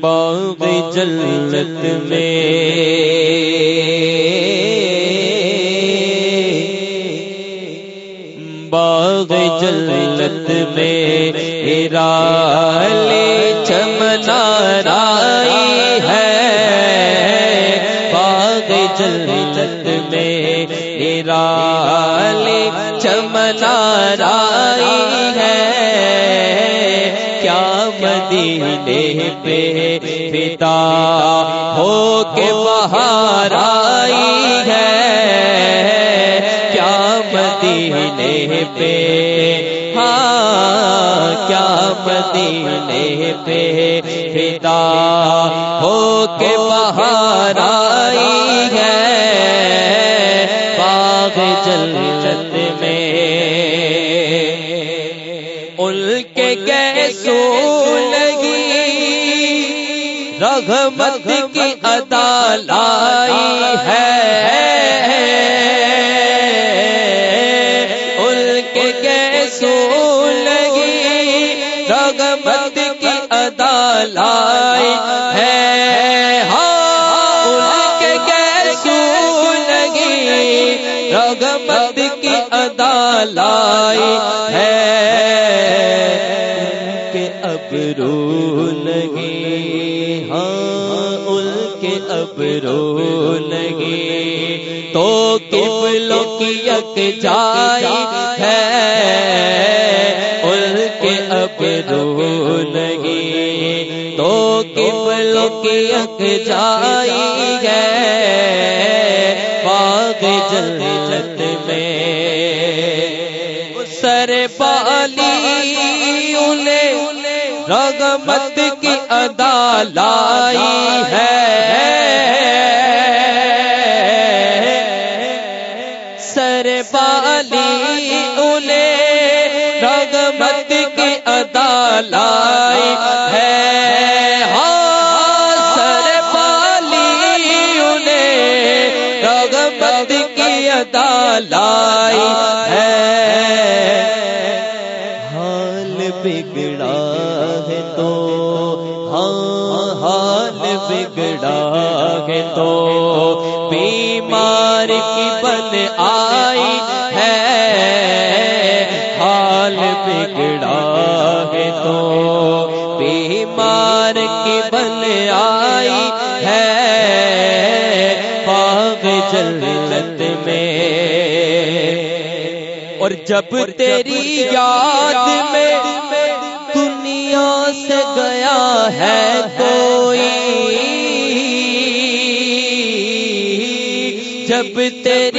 باغ جلت میں باغ جلت میں لے مدینے پہ پتا ہو کے باہر آئی ہے۔ کیا مدینے پہ؟ ہاں کیا مدینے پہ پتا ہو کے باہر آئی ہے۔ باغ جلت میں ان کے گیسو لگی رغمت کی ادا لائی ہے۔ ان کے گیسو لگی رغمت کی ادا لائی ہے۔ ہاں ان کے گیسو لگی رغمت کی ادا لائی ہے۔ کے ابرو ابرو لگی تو کبلوں کی یک جائی ہے۔ ان کے ابرو لگی تو کبلوں کی یک جائی ہے۔ باغ جلت میں۔ سر بالی انہیں رغمت کی ادا لائی ہے۔ رغمت کی ادا لائی ہے۔ حال بگڑا ہے تو۔ ہاں حال بگڑا ہے تو۔ بیمار کی بن آئی ہے۔ حال بگڑا ہے تو۔ جب تیری یاد میں دنیا سے گیا ہے کوئی جب تیری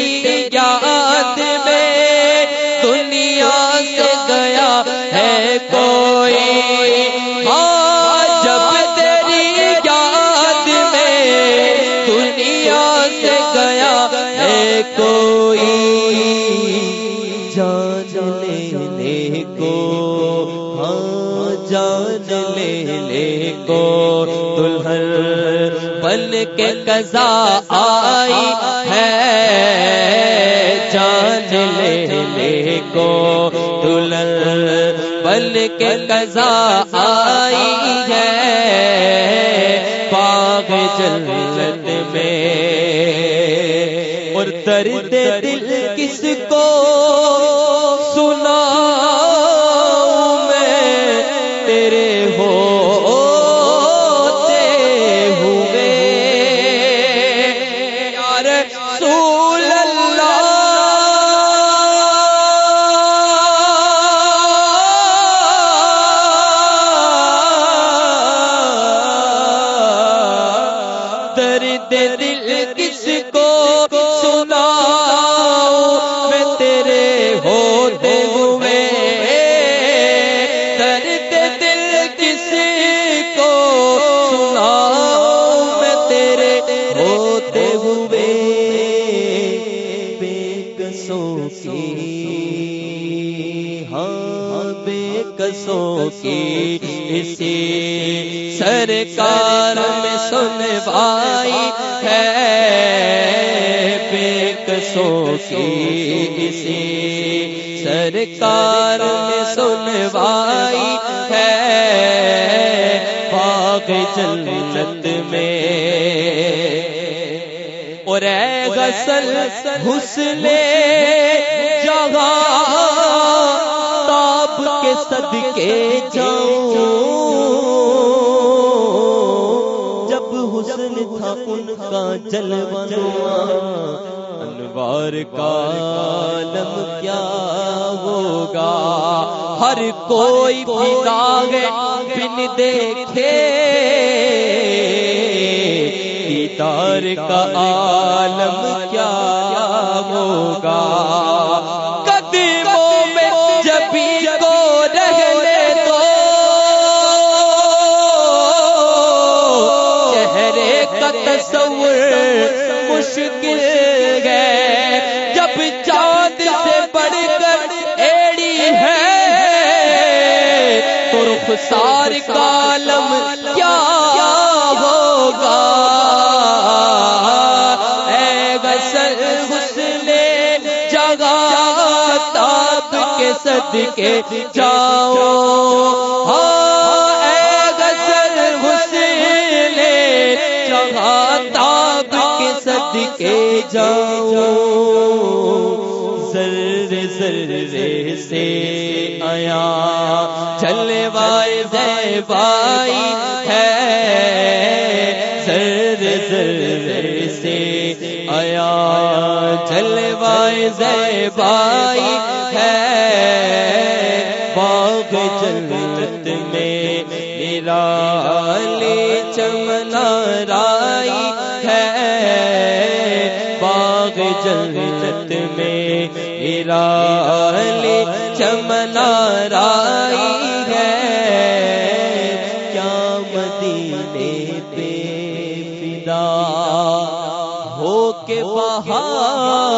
بن کے قضا آئی ہے۔ جان لے لے کو دلہن بن کے قضا آئی ہے۔ باغ جلت میں اور درد دل کس کو اللہ دل کس کو سنا میں تیرے ہوتے ہوئے درد دل کس کو سنا میں تیرے ہوتے ہوئے بے کسوں کی ہاں بے کسوں کی اسی سرکار میں سنوائی ہے بے کسوں کی اسی سرکار میں سنوائی ہے۔ باغ جنت میں۔ اور اے غسل حسن جگہ، تاب کے صدقے جاؤں کا جلوہ انوار کا عالم کیا ہوگا؟ ہر کوئی داغ بن دیکھے، دیدار کا عالم کیا تو رخسار کالم کیا ہوگا؟ اے غسل حسن جگہ تاب کے صدقے جاؤ۔ ہاں، اے غسل حسن جگہ تاب کے صدقے جاؤ۔ ذرے ذرے سے آیا، چلے وائے زیبائی ہے۔ ذرے ذرے سے آیا چلے وائے زیبائی ہے۔ باغ جنت میں نرالی چمنا رائی ہے۔ باغ جنت میں نرالی مدینے پہ فدا ہو کے بہار